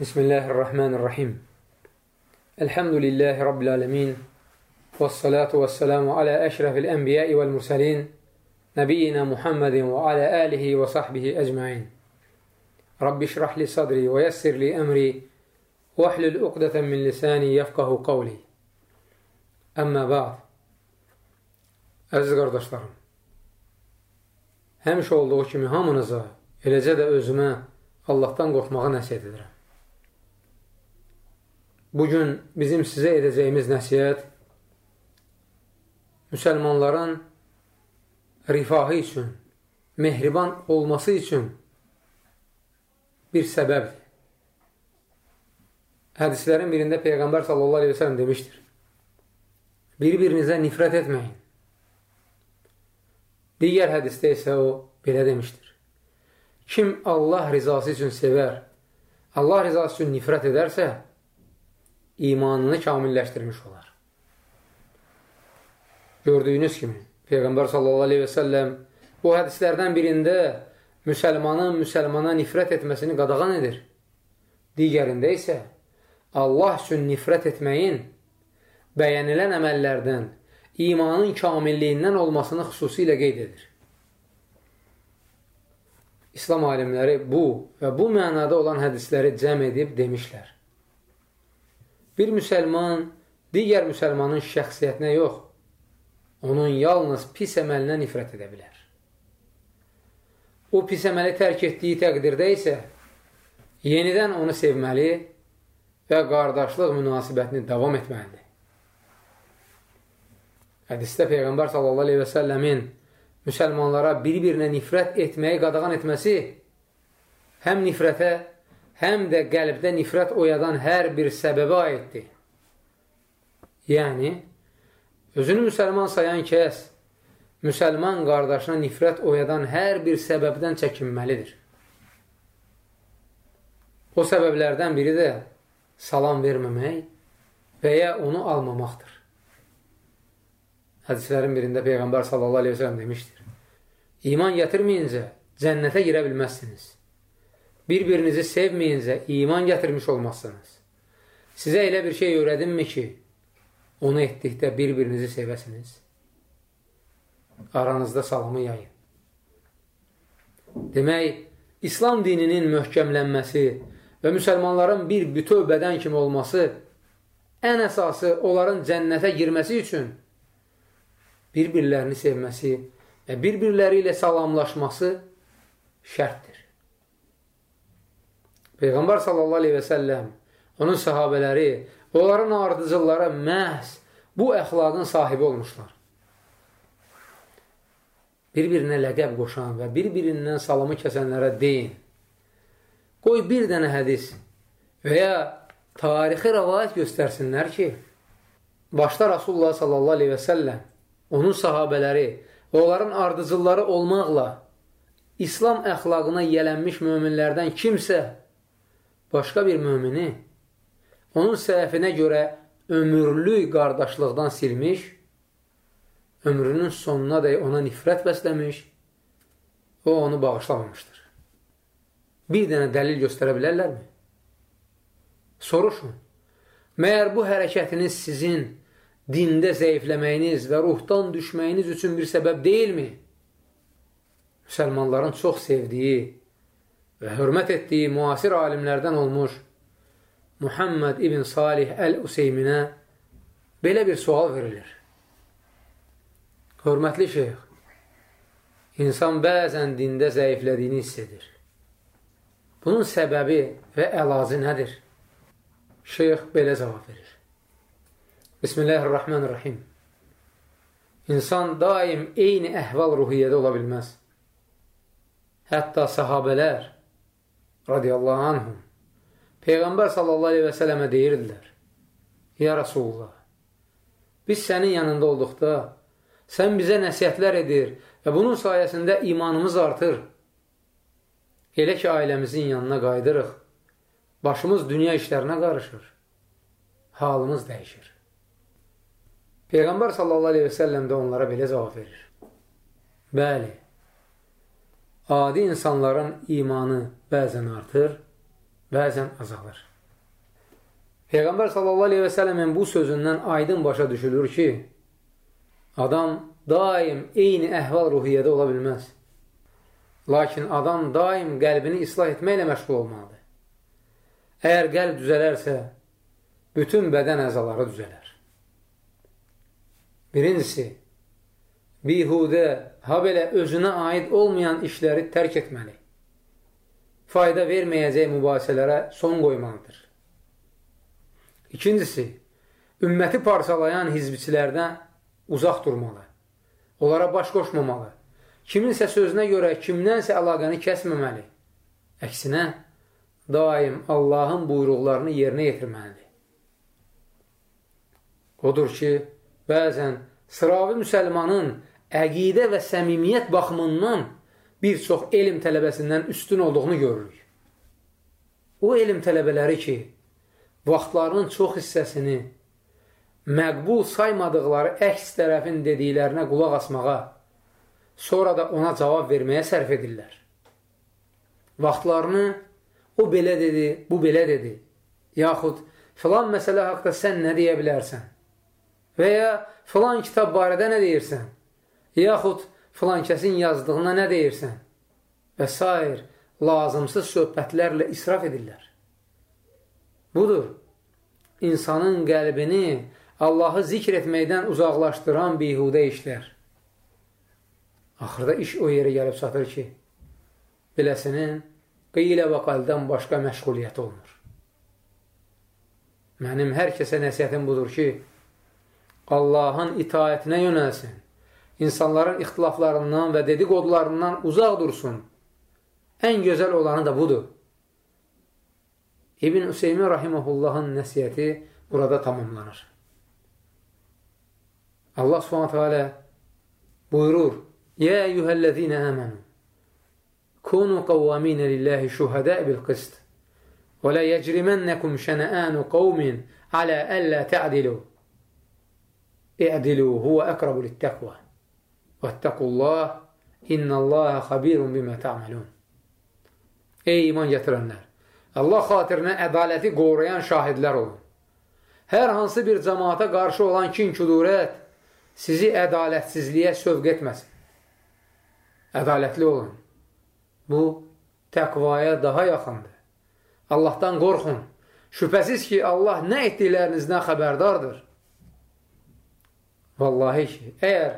بسم الله الرحمن الرحيم الحمد لله رب العالمين والصلاة والسلام على أشرف الأنبياء والمرسلين نبينا محمد وعلى آله وصحبه أجمعين رب اشرح لي صدري ويسر لي أمري واحلل عقدة من لساني يفقه قولي أما بعد Əziz qardaşlarım, həmişə olduğu kimi hamınıza, eləcə də özümə Allahdan qorxmağı nəsiyyət edirəm. Bugün bizim sizə edəcəyimiz nəsiyyət müsəlmanların rifahı üçün, mehriban olması üçün bir səbəbdir. Hədislərin birində Peyğəmbər sallallahu aleyhi ve sellem demişdir. Bir-birinizə nifrət etməyin. Digər hədisdə isə o belə demişdir. Kim Allah rizası üçün sevər, Allah rizası üçün nifrət edərsə, imanını kamilləşdirmiş olar. Gördüyünüz kimi, Peyğəmbər sallallahu aleyhi və səlləm bu hədislərdən birində müsəlmanın müsəlmana nifrət etməsini qadağan edir. Digərində isə Allah üçün nifrət etməyin bəyənilən əməllərdən imanın kamilliyindən olmasını xüsusilə qeyd edir. İslam alimləri bu və bu mənada olan hədisləri cəm edib demişlər. Bir müsəlman digər müsəlmanın şəxsiyyətinə yox, onun yalnız pis əməlinə nifrət edə bilər. O pis əməli tərk etdiyi təqdirdə isə yenidən onu sevməli və qardaşlıq münasibətini davam etməlidir. Hədisdə Peyğəmbər səlləmin müsəlmanlara bir-birinə nifrət etməyi qadağan etməsi həm nifrətə həm də qəlbdə nifrət oyadan hər bir səbəbə aiddir. Yəni, özünü müsəlman sayan kəs, müsəlman qardaşına nifrət oyadan hər bir səbəbdən çəkinməlidir. O səbəblərdən biri də salam verməmək və ya onu almamaqdır. Hədislərin birində Peyğəmbər sallallahu aleyhi ve sellem demişdir. İman gətirməyincə cənnətə girə bilməzsiniz bir-birinizi sevməyincə iman gətirmiş olmazsınız. Sizə elə bir şey öyrədinmi ki, onu etdikdə bir-birinizi sevəsiniz? Aranızda salamı yayın. Demək, İslam dininin möhkəmlənməsi və müsəlmanların bir bütöv bədən kimi olması ən əsası onların cənnətə girməsi üçün bir-birlərini sevməsi və bir-birləri ilə salamlaşması şərtdir. Peyğəmbər sallallahu aleyhi və səlləm, onun sahabələri, onların ardıcılları məhz bu əxlaqın sahibi olmuşlar. Bir-birinə ləqəb qoşan və bir-birindən salamı kəsənlərə deyin. Qoy bir dənə hədis və ya tarixi rəvayət göstərsinlər ki, başda Rasulullah sallallahu aleyhi və səlləm, onun sahabələri və onların ardıcılları olmaqla İslam əxlaqına yələnmiş möminlərdən kimsə başqa bir mümini onun səhəfinə görə ömürlük qardaşlıqdan silmiş, ömrünün sonuna da ona nifrət bəsləmiş, o onu bağışlamamışdır. Bir dənə dəlil göstərə bilərlərmi? Soruşun. Məyər bu hərəkətiniz sizin dində zəifləməyiniz və ruhdan düşməyiniz üçün bir səbəb deyilmi? Müsəlmanların çox sevdiyi, və hörmət etdiyi müasir alimlərdən olmuş Muhammed ibn Salih Əl-Useyminə belə bir sual verilir. Hörmətli şeyx, insan bəzən dində zəiflədiyini hiss edir. Bunun səbəbi və əlazı nədir? Şeyx belə cavab verir. Bismillahirrahmanirrahim. İnsan daim eyni əhval ruhiyyədə ola bilməz. Hətta sahabələr radiyallahu anhum Peyğəmbər sallallahu aleyhi və sələmə deyirdilər Ya Rasulullah biz sənin yanında olduqda sən bizə nəsiyyətlər edir və bunun sayəsində imanımız artır. Elə ki, ailəmizin yanına qaydırıq, başımız dünya işlərinə qarışır, halımız dəyişir. Peyğəmbər sallallahu aleyhi və səlləm də onlara belə cavab verir. Bəli, adi insanların imanı bəzən artır, bəzən azalır. Peyğəmbər sallallahu aleyhi və sələmin bu sözündən aydın başa düşülür ki, adam daim eyni əhval ruhiyyədə ola bilməz. Lakin adam daim qəlbini islah etməklə məşğul olmalıdır. Əgər qəlb düzələrsə, bütün bədən əzaları düzələr. Birincisi, bihudə, ha belə özünə aid olmayan işləri tərk etməli. Fayda verməyəcək mübahisələrə son qoymalıdır. İkincisi, ümməti parçalayan hizbiçilərdən uzaq durmalı. Onlara baş qoşmamalı. Kiminsə sözünə görə kimdənsə əlaqəni kəsməməli. Əksinə, daim Allahın buyruqlarını yerinə yetirməlidir. Odur ki, bəzən sıravi müsəlmanın əqidə və səmimiyyət baxımından bir çox elm tələbəsindən üstün olduğunu görürük. O elm tələbələri ki, vaxtlarının çox hissəsini məqbul saymadıqları əks tərəfin dediklərinə qulaq asmağa, sonra da ona cavab verməyə sərf edirlər. Vaxtlarını o belə dedi, bu belə dedi, yaxud filan məsələ haqda sən nə deyə bilərsən? Və ya filan kitab barədə nə deyirsən? Yaxud filan kəsin yazdığına nə deyirsən? Və s. lazımsız söhbətlərlə israf edirlər. Budur, insanın qəlbini Allahı zikr etməkdən uzaqlaşdıran bihudə işlər. Axırda iş o yerə gəlib çatır ki, beləsinin qeylə və qaldən başqa məşğuliyyət olmur. Mənim hər kəsə nəsiyyətim budur ki, Allahın itaətinə yönəlsin, insanların ixtilaflarından və dediqodlarından uzaq dursun. Ən gözəl olanı da budur. İbn Üseymin Rahiməhullahın nəsiyyəti burada tamamlanır. Allah subhanətə alə buyurur, Yə eyyuhəl-ləzinə əmənu, kunu qavvaminə lilləhi şuhədə bil-qist, və lə yəcrimənəkum şənəənu qavmin alə əllə tə'dilu i'dilu huve akrabu lit-takva. Vettaqullah innallaha xabirun bima ta'malun. Ey iman gətirənlər, Allah xatirinə ədaləti qoruyan şahidlər olun. Hər hansı bir cəmaata qarşı olan kin-kudurət sizi ədalətsizliyə sövq etməsin. Ədalətli olun. Bu, təqvaya daha yaxındır. Allahdan qorxun. Şübhəsiz ki, Allah nə etdiklərinizdən xəbərdardır. Vallahi ki, əgər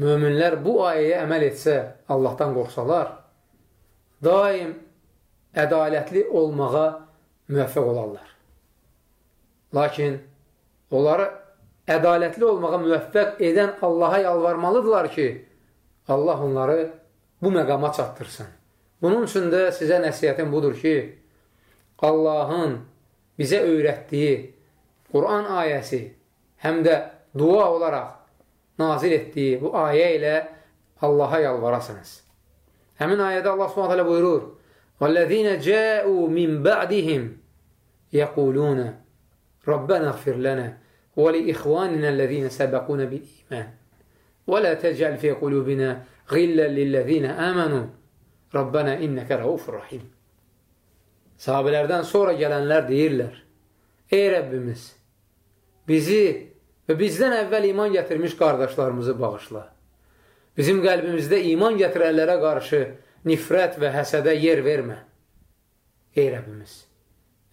möminlər bu ayəyə əməl etsə, Allahdan qorxsalar, daim ədalətli olmağa müvəffəq olarlar. Lakin onları ədalətli olmağa müvəffəq edən Allaha yalvarmalıdırlar ki, Allah onları bu məqama çatdırsın. Bunun üçün də sizə nəsiyyətim budur ki, Allahın bizə öyrətdiyi Quran ayəsi həm də dua olaraq nazil etdiyi bu ayə ilə Allaha yalvarasınız. Həmin ayədə Allah hələ buyurur, وَالَّذِينَ جَاءُوا مِنْ بَعْدِهِمْ يَقُولُونَ رَبَّنَا اغْفِرْ لَنَا وَلِإِخْوَانِنَا الَّذِينَ سَبَقُونَ بِالْإِيمَانِ وَلَا تَجْعَلْ فِي قُلُوبِنَا غِلًّا لِلَّذِينَ آمَنُوا رَبَّنَا إِنَّكَ رَؤُوفٌ رَحِيمٌ Sahabelərdən sonra gələnlər deyirlər, Ey Rəbbimiz, bizi və bizdən əvvəl iman gətirmiş qardaşlarımızı bağışla. Bizim qəlbimizdə iman gətirənlərə qarşı nifrət və həsədə yer vermə. Ey Rəbbimiz,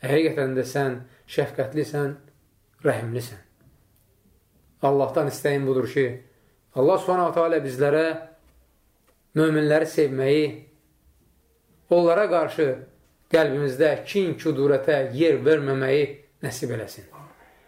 həqiqətən də sən şəfqətlisən, rəhimlisən. Allahdan istəyin budur ki, Allah subhanahu teala bizlərə möminləri sevməyi, onlara qarşı qəlbimizdə kin, kudurətə yer verməməyi nəsib eləsin.